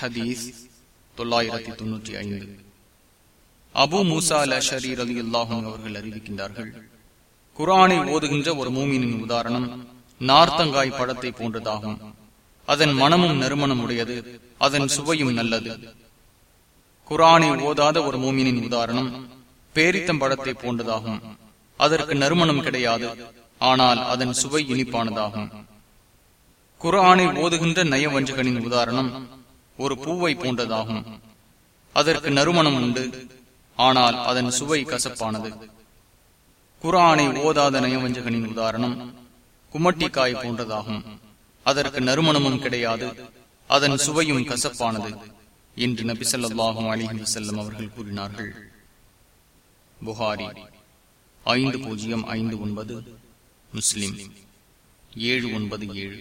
ஹதீஸ் தொள்ளாயிரத்தி தொன்னூற்றி ஐந்து. அபு மூசா அல் ஷரீர் அலி அல்லாஹும் அவர்கள் அறிவிக்கின்றார்கள் குரானை ஓதுகின்ற ஒரு மூமினின் உதாரணம் நார்த்தங்காய் பழத்தை போன்றதாகும். அதன் மனமும் நறுமணம் உடையது அதன் சுவையும் நல்லது. குரானை ஓதாத ஒரு மூமினின் உதாரணம் பேரித்தம் பழத்தை போன்றதாகும். அதற்கு நறுமணம் கிடையாது ஆனால் அதன் சுவை இனிப்பானதாகும். குரானை ஓதுகின்ற நயவஞ்சகனின் உதாரணம் ஒரு பூவை போன்றதாகும் அதற்கு நறுமணம் உண்டு. ஆனால் அதன் சுவை கசப்பானது. குரானை ஓதாத நயவஞ்சகனின் உதாரணம் குமட்டிக்காய் போன்றதாகும் அதற்கு நறுமணமும் கிடையாது. அதன் சுவையும் கசப்பானது என்று நபி சொல்லாஹும் அலிஹி செல்லம் அவர்கள் கூறினார்கள். புகாரி ஐந்து பூஜ்ஜியம் ஐந்து ஒன்பது முஸ்லிம் ஏழு ஒன்பது ஏழு.